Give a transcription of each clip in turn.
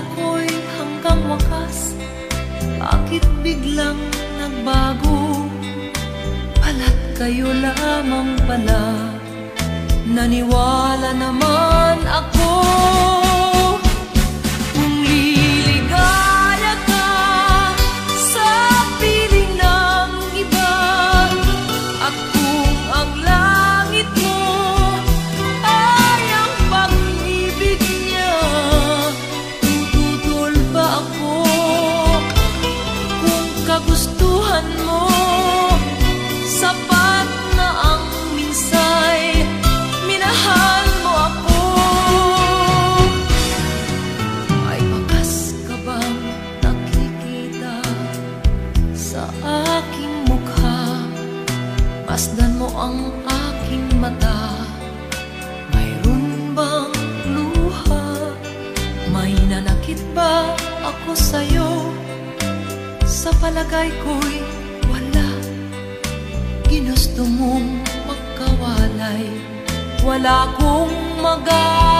ako'y hanggang wakas Bakit biglang nagbago? Palat kayo lamang pala Naniwala naman ako palagay ko'y wala. Ginusto mong magkawalay. Wala kong magagawa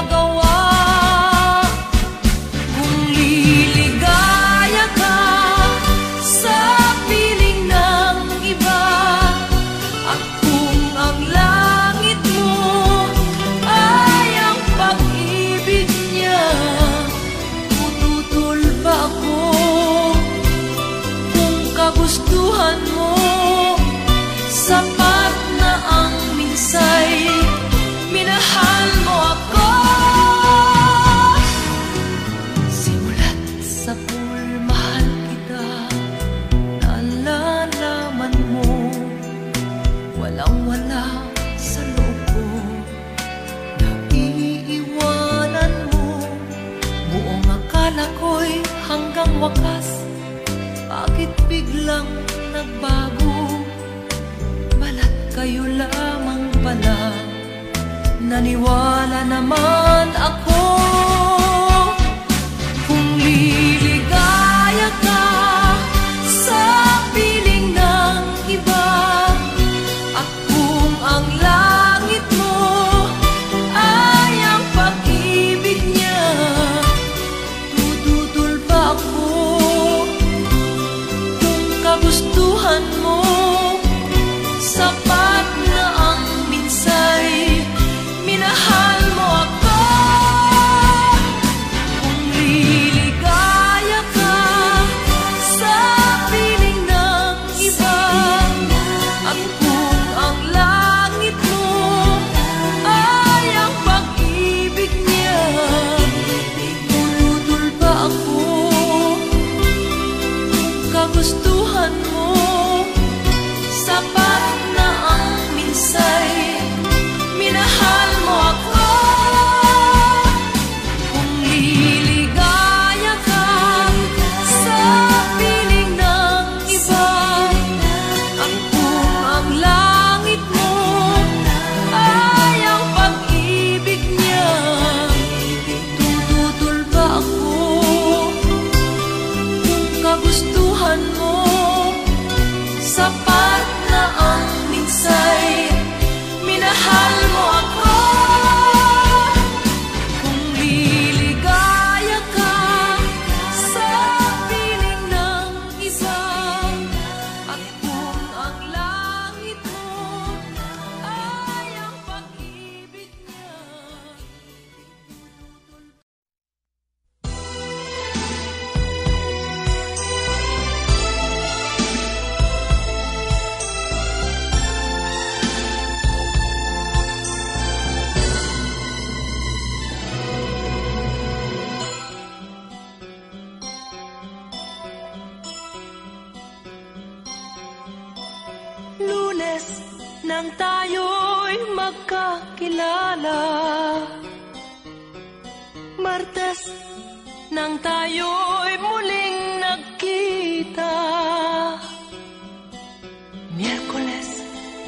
sa'yo lamang pala. Naniwala naman ako.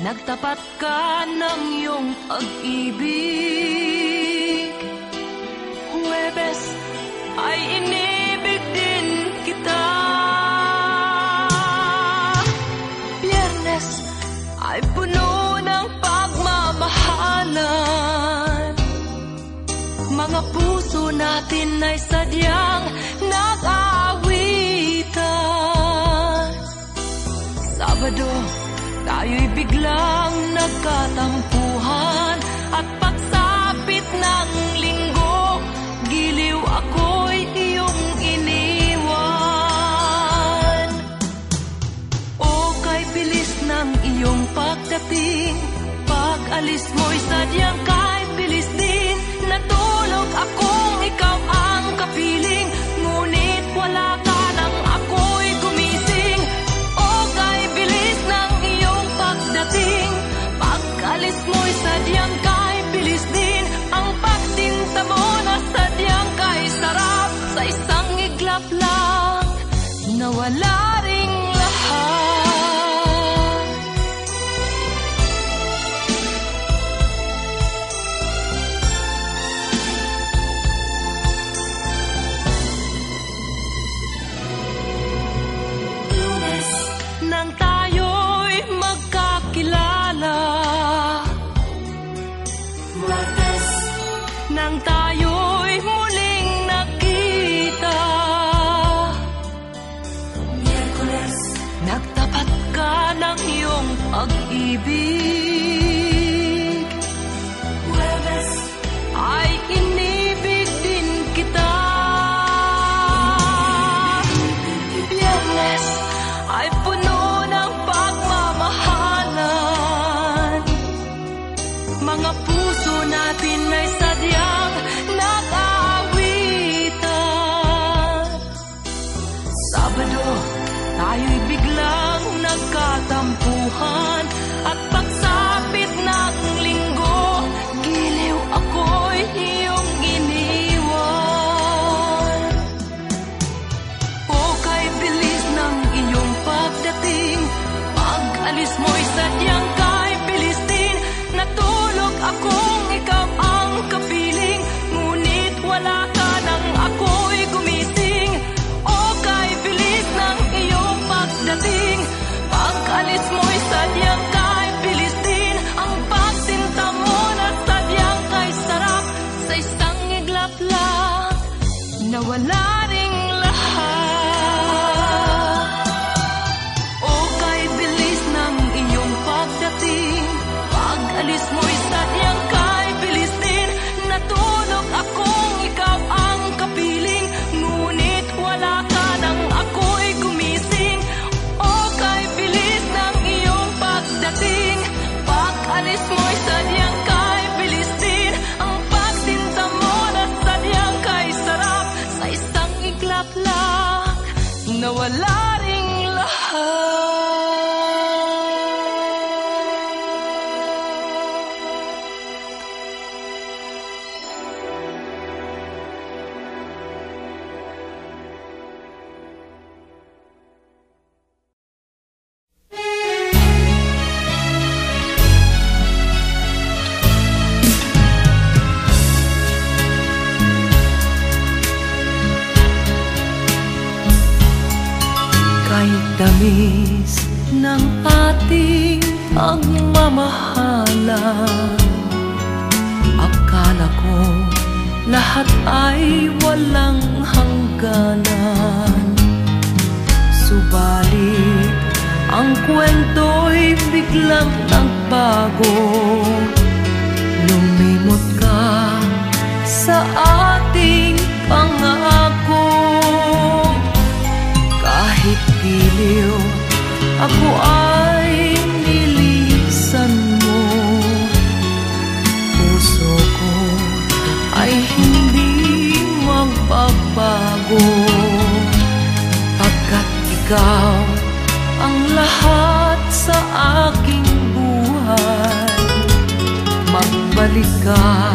Nagtapat ka ng iyong pag-ibig. Huwebes ay inibig din kita. Biyernes ay puno ng pagmamahalan. Mga puso natin ay sadyang nag-aawitan. Sabado, Tayo'y biglang nagkatangpuhan at pagsapit ng linggo, giliw ako'y iyong iniwan. O kay bilis ng iyong pagdating, pag-alis mo'y sadya. nawala ako Lumimot ka sa ating pangako. Kahit giliw ako ay nilisan mo. Puso ko ay hindi magbabago. Pagkat ikaw alicate.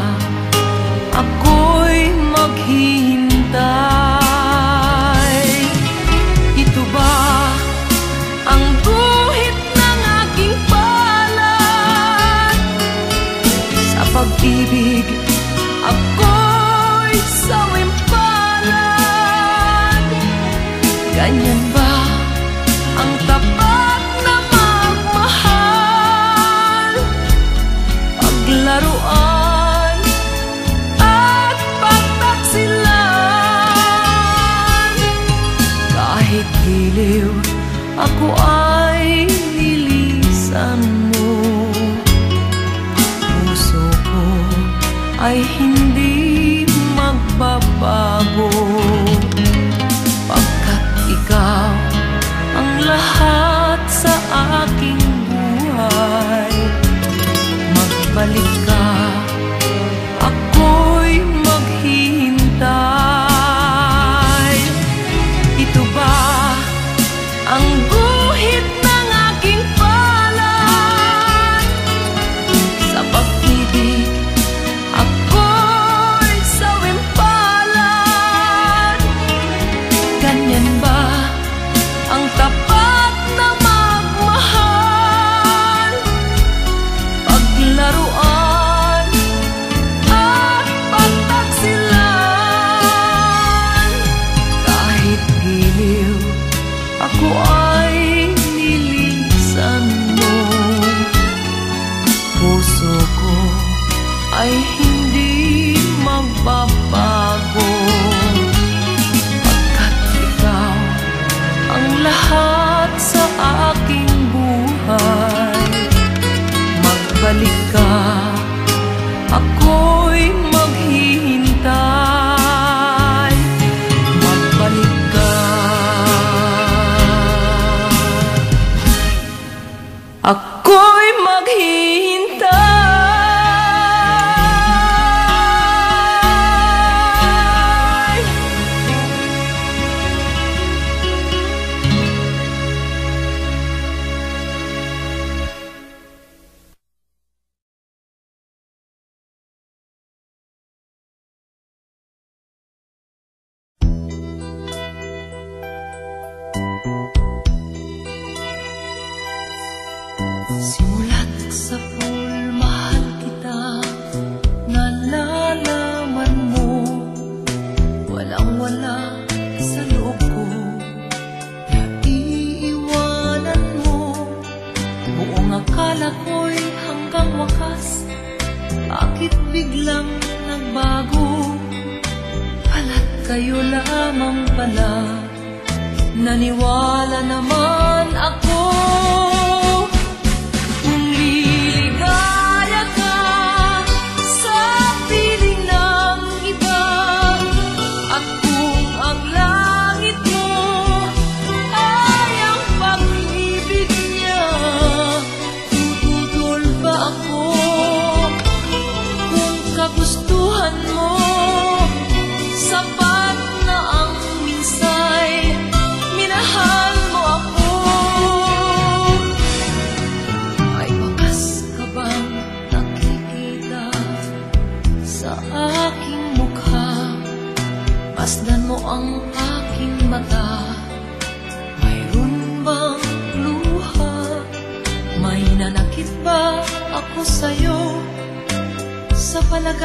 enamorado.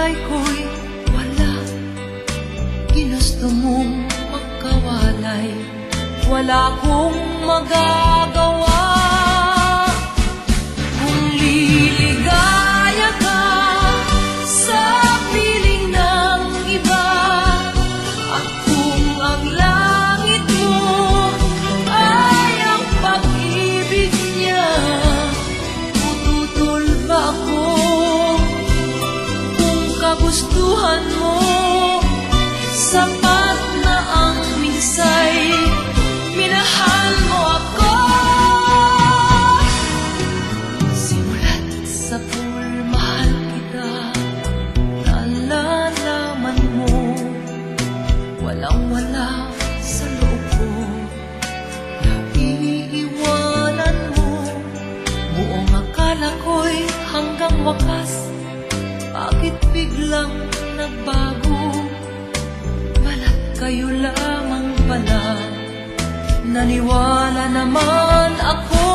kulay ko'y wala. Ginusto mong magkawalay. Wala kong magagawa kayo lamang pala. Naniwala naman ako.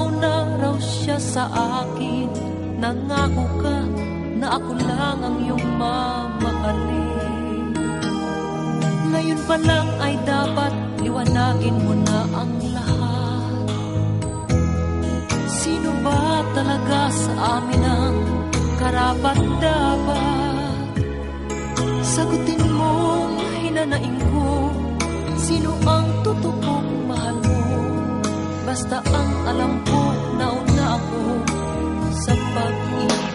Nauna raw siya sa akin Nangako ka na ako lang ang iyong mamahalin Ngayon pa lang ay dapat liwanagin mo na ang lahat Sino ba talaga sa amin ang karapat dapat? Sagutin mo, hinanain ko Sino ang totoo? Basta ang alam ko, na nauna ako sa pag-ibig.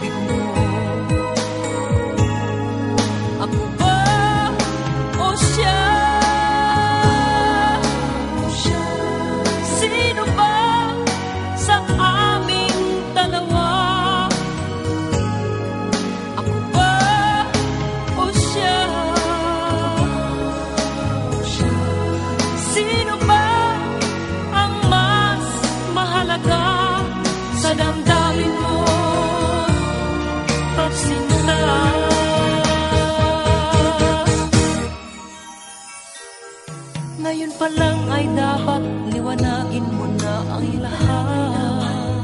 pa lang ay dapat liwanagin mo na ang lahat.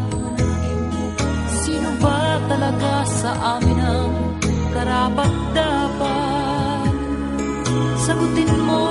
Sino ba talaga sa amin ang karapat dapat? Sagutin mo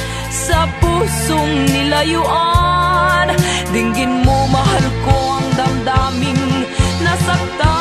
Sa pusong nilayuan. Dinggin mo mahal ko ang damdaming nasaktan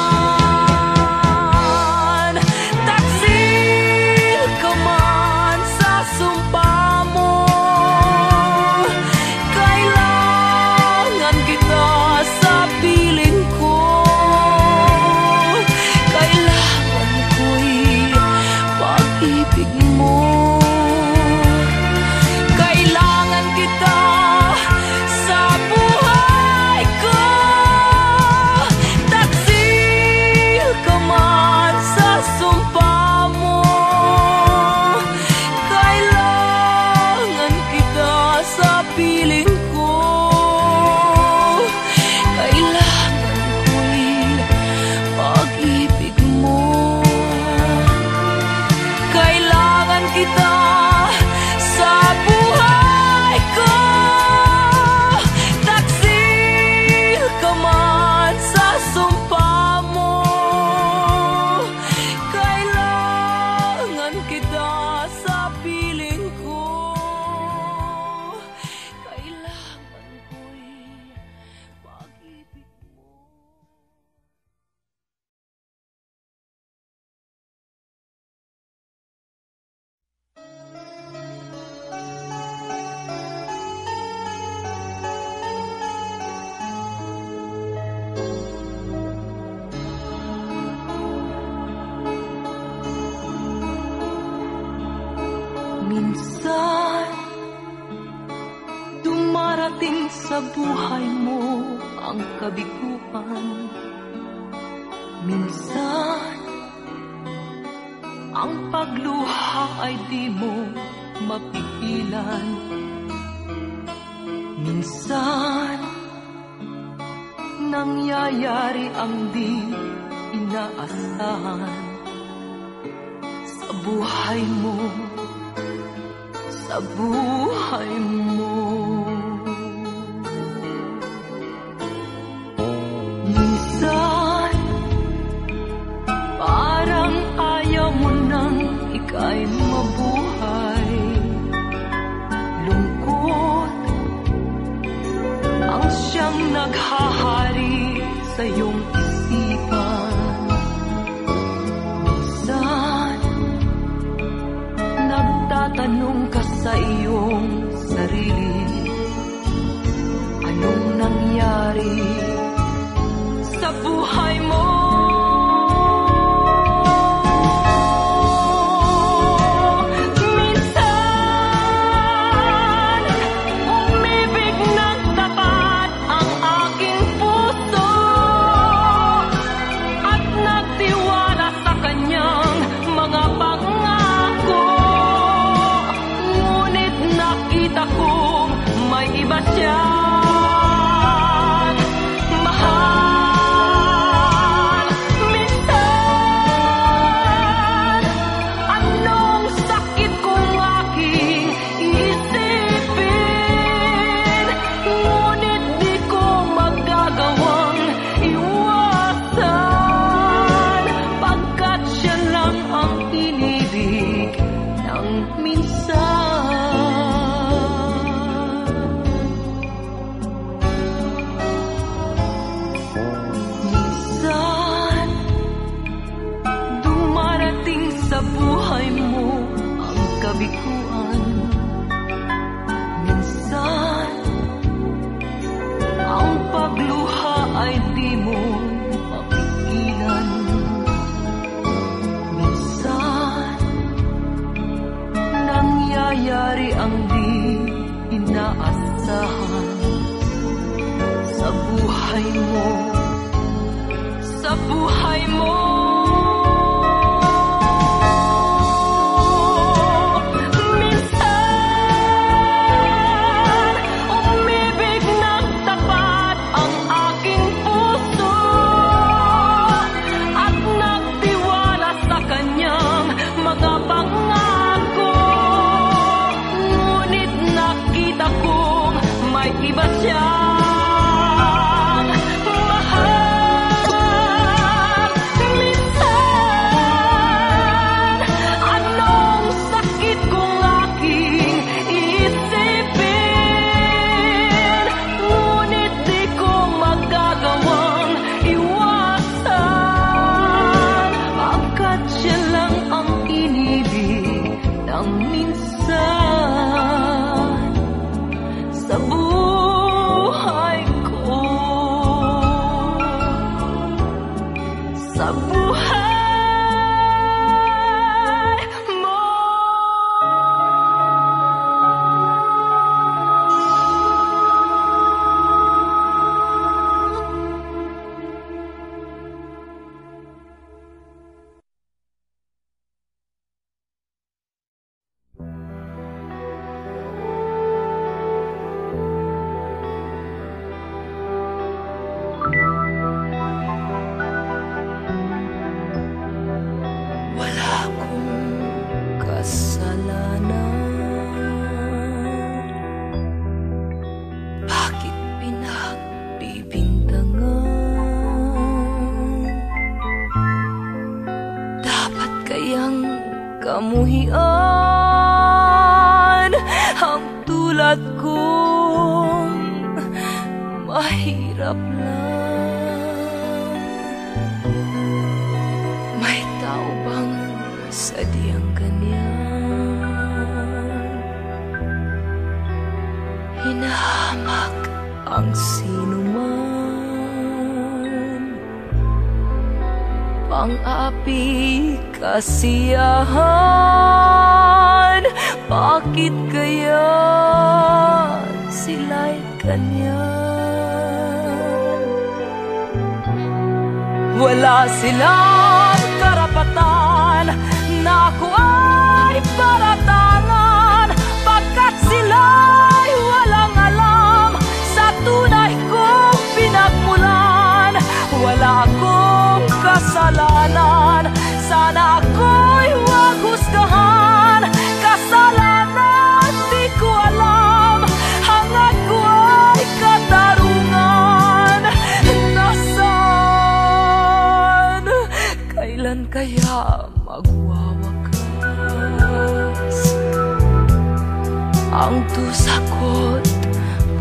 buhay mo ang kabiguan. Minsan, ang pagluha ay di mo mapigilan. Minsan, nangyayari ang di inaasahan sa buhay mo, sa buhay mo. the kasiyahan Bakit kaya sila'y ganyan Wala silang karapatan Na ako ay paratangan. Pagkat Sa tunay kong pinagmulan. Wala akong kasalanan. Sana ako'y huwag husgahan. Kasalanan di ko alam. Hangad ko ay katarungan. Nasaan? Kailan kaya magwawakas Ang tusa ko't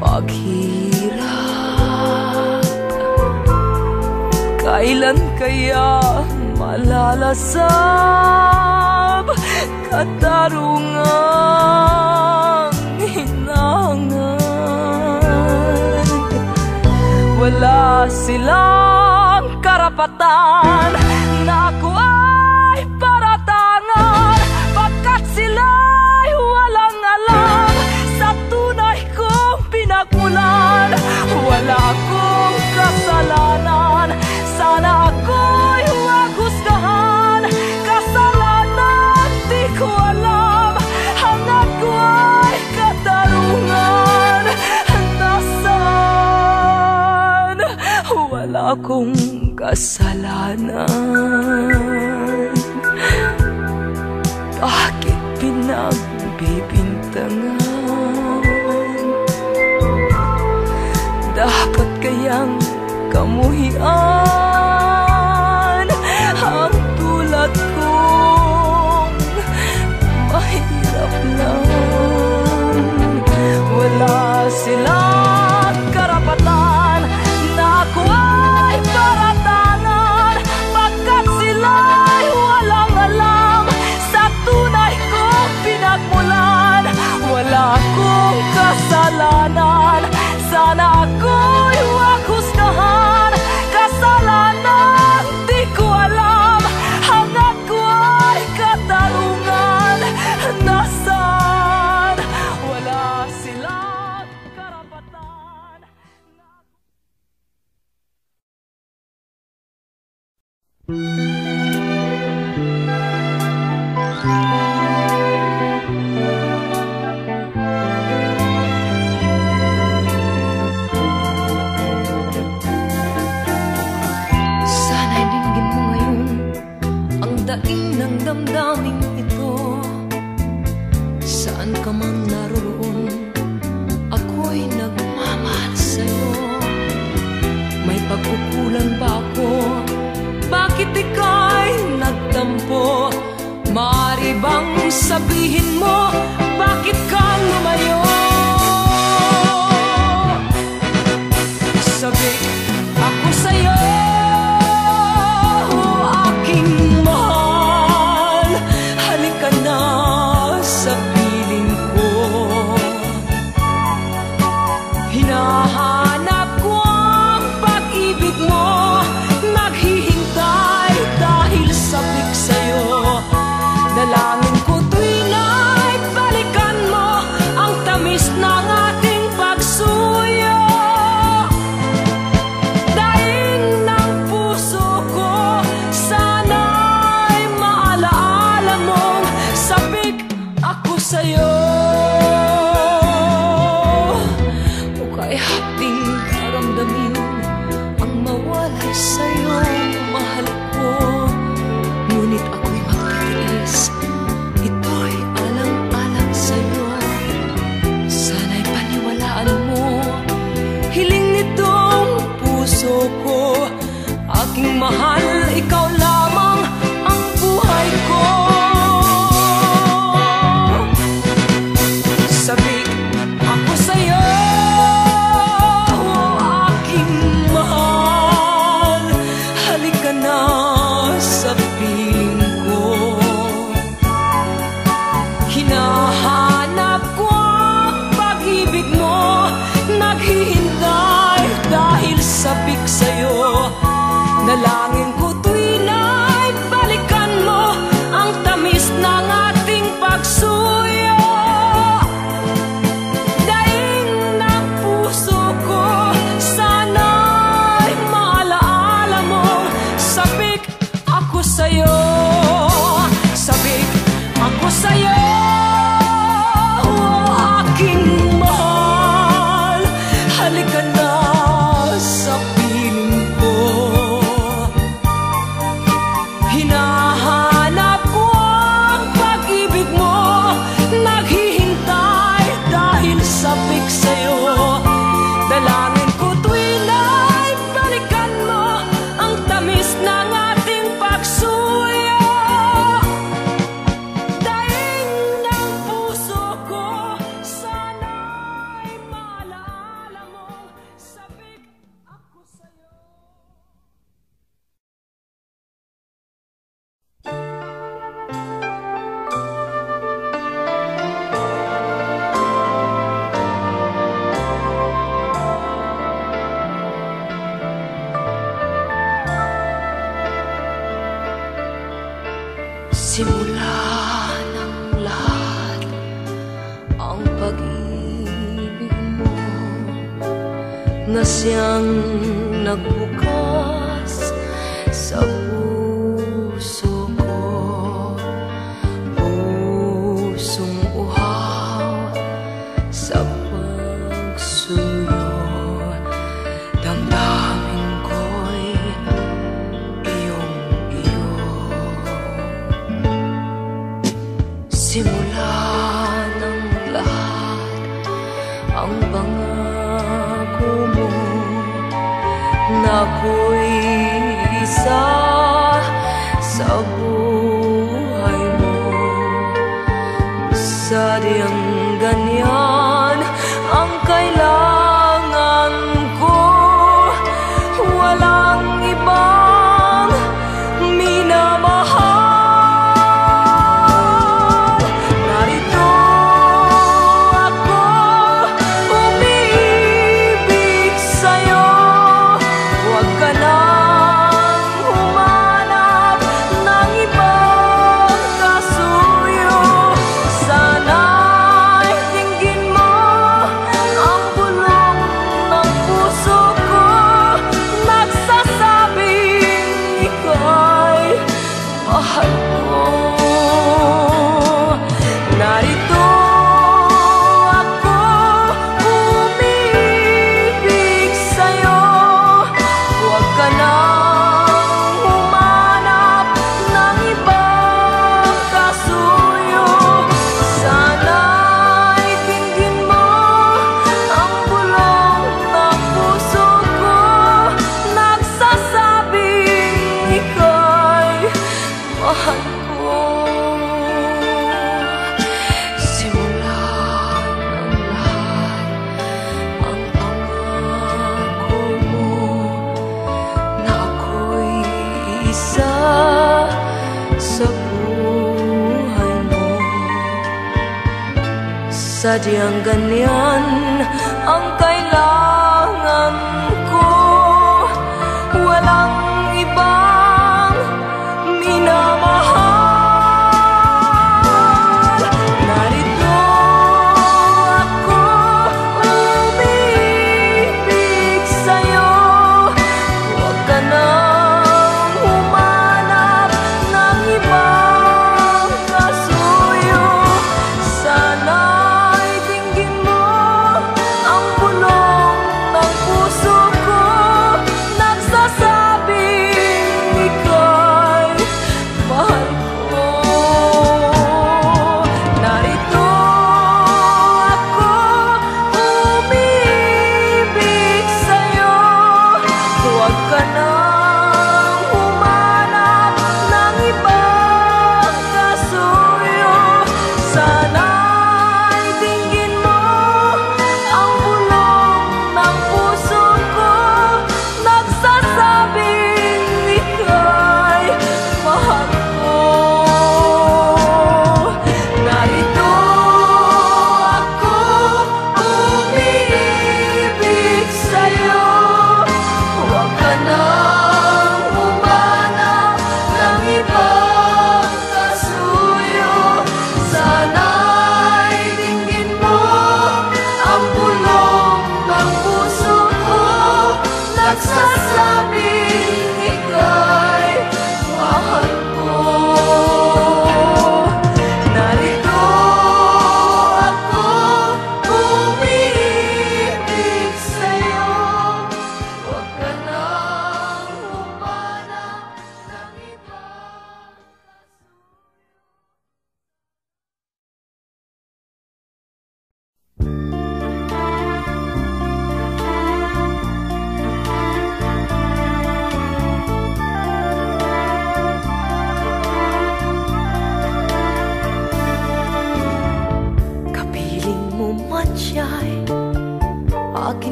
paghirap Kailan kaya malalasab? Katarungang hinangan. Wala silang karapatan na ako ay paratangan. Pagkat sila'y walang alam sa tunay kong pinagmulan wala akong kasalanan Bakit pinagbibintangan? Dapat kayang kamuhian Sana ako'y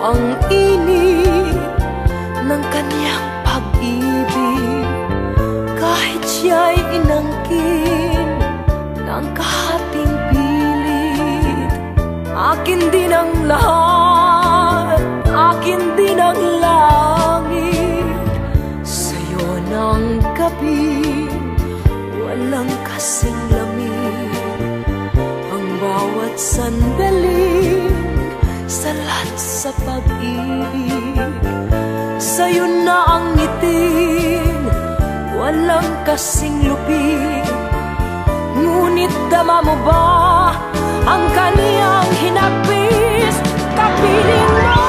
ang ilig ng kanyang pag-ibig. Kahit siya'y inangkin ng kahating pilit Akin din ang lahat, akin din ang langit. Sa'yo ng gabi, walang kasing lamig. Ang bawat sandali sa pag-ibig. Sa'yo na ang ngiting Walang kasing lupit. Ngunit dama mo ba Ang kaniyang hinapis Kapiling mo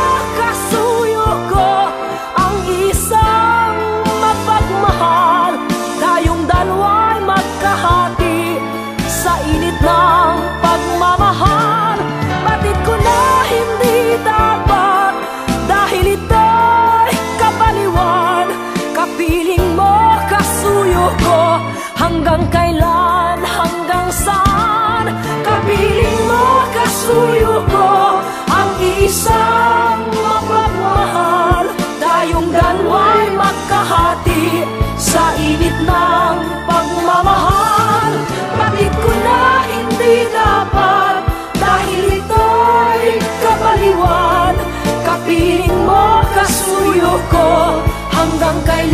Hanggang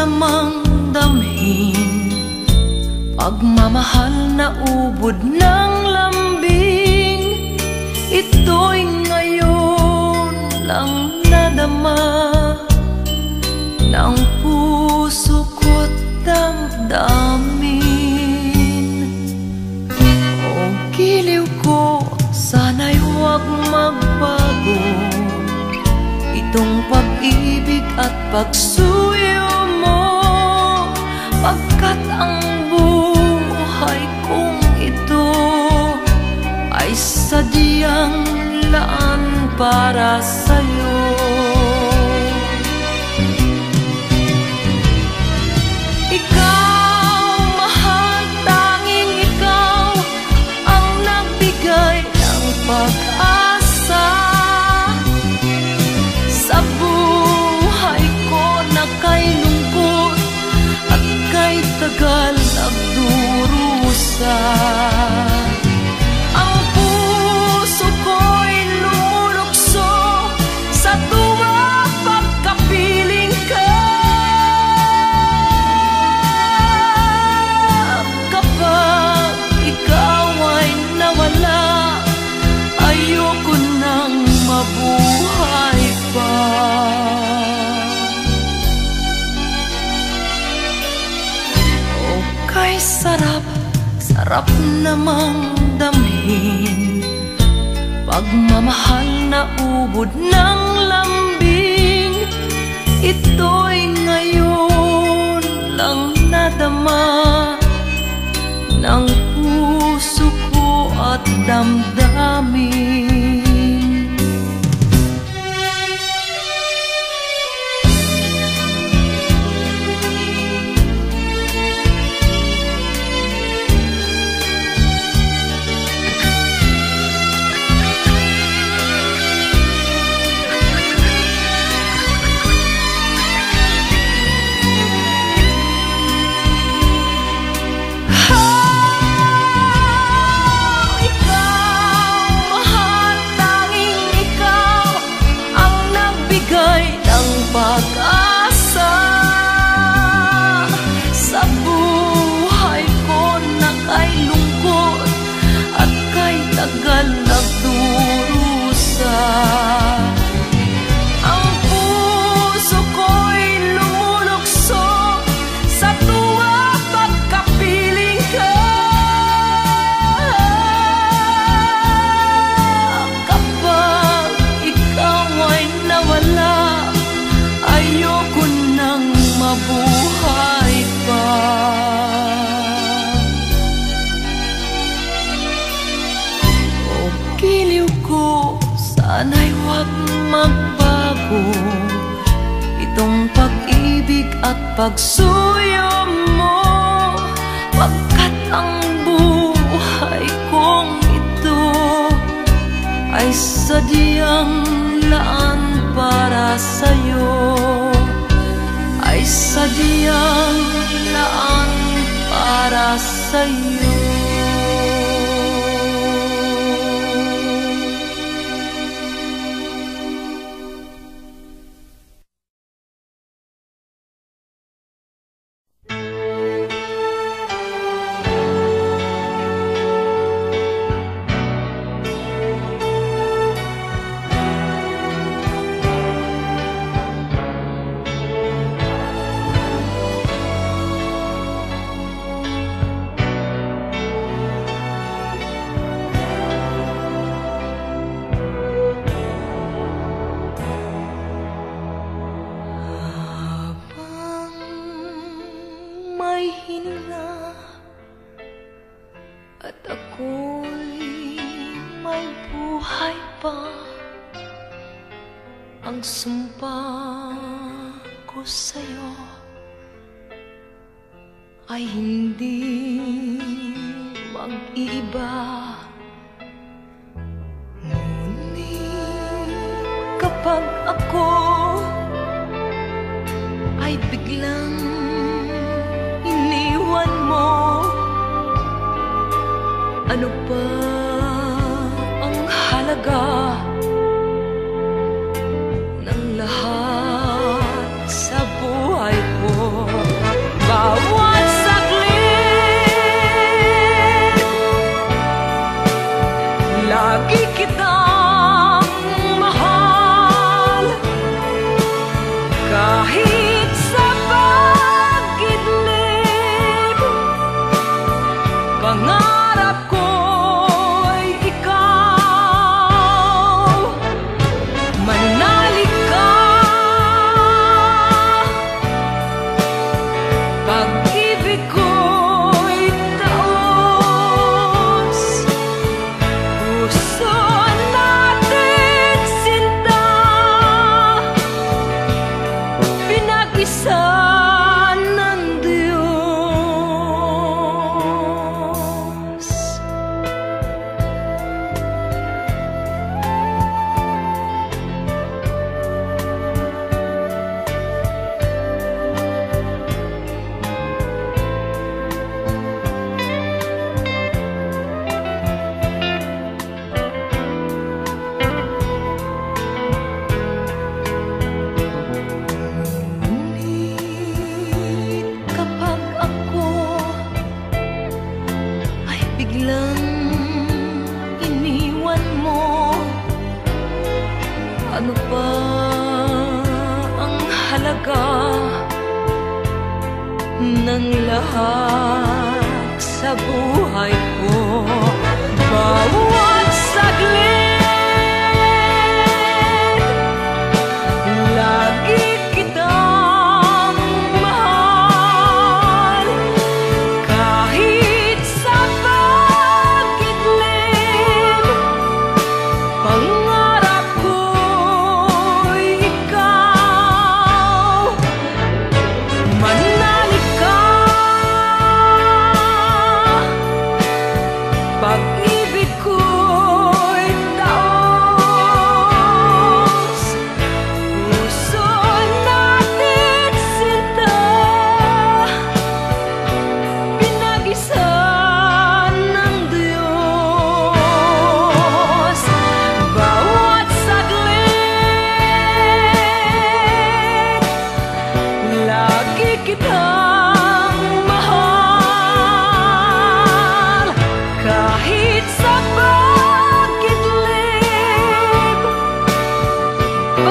namang damhin. Pagmamahal na ubod ng lambing Ito'y ngayon lang nadama. Ng puso ko't damdamin. O giliw ko, sana'y huwag magbago. Itong pag-ibig at pagsuyo Pagkat ang buhay kong ito Ay sadyang laan para sa'yo tagal nagdurusa namang damhin. Pagmamahal na ubod ng lambing Ito'y ngayon lang nadama. Ng puso ko at damdamin pagsuyo mo Pagkat ang buhay kong ito Ay sadyang laan para sa'yo. Ay sadyang laan para sa'yo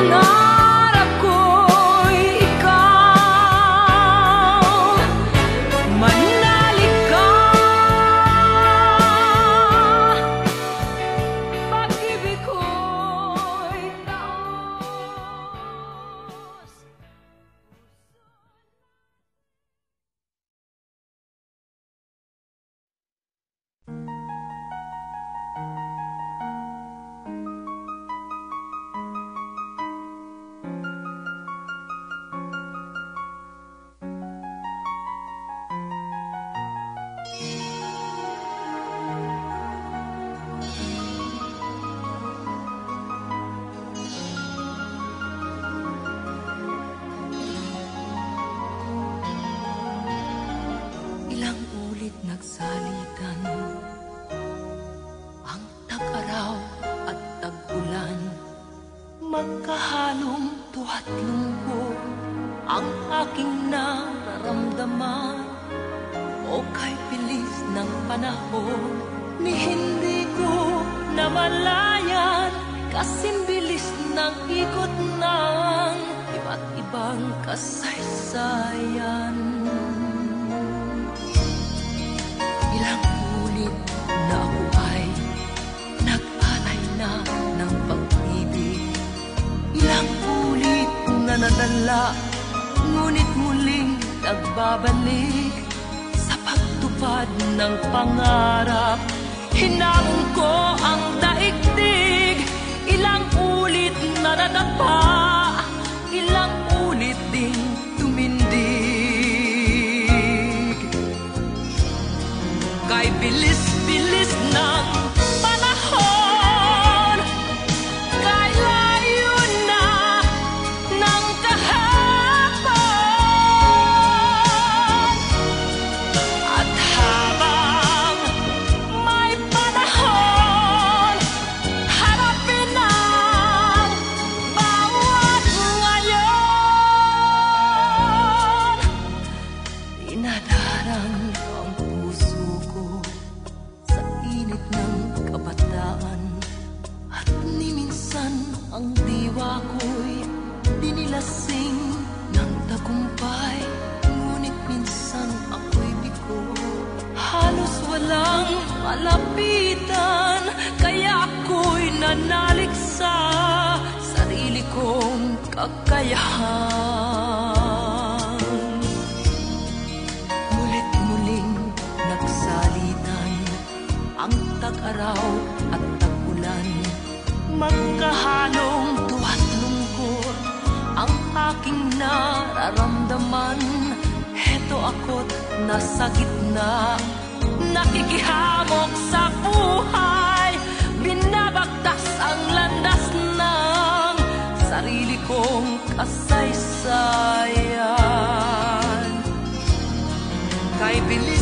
know. Diwa ko'y Dinilasing ng tagumpay. Ngunit minsan ako'y bigo Halos walang malapitan Kaya ako'y nanalig sa Sarili kong kakayahan. Mulit-muling nagsalitan Ang tag-araw at tag-ulan. Ang aking nararamdaman. Heto ako't nasa gitna. Nakikihamok sa buhay. Binabagtas ang landas ng Sarili kong kasaysayan. Kay bilis-bilis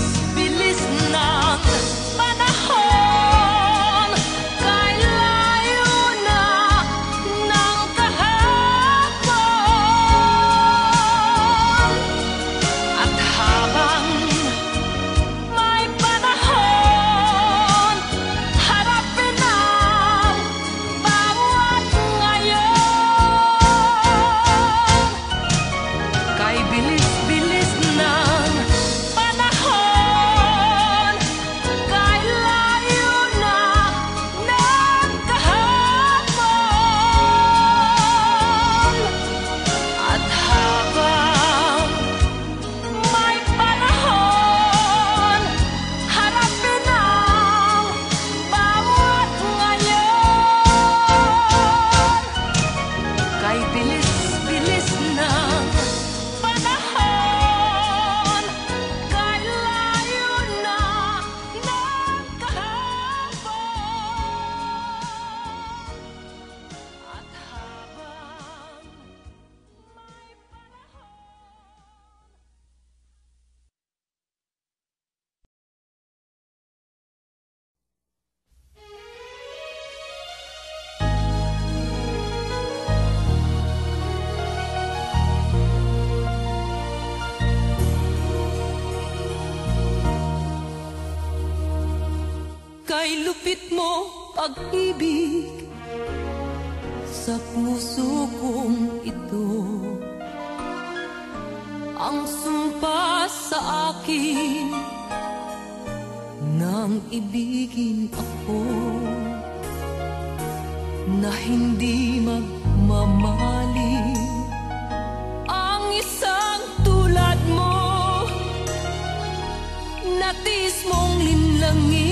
mo pag-ibig Sa puso kong ito. Ang sumpa sa akin Nang ibigin ako Na hindi magmamali. Ang isang tulad mo Natis mong linlangin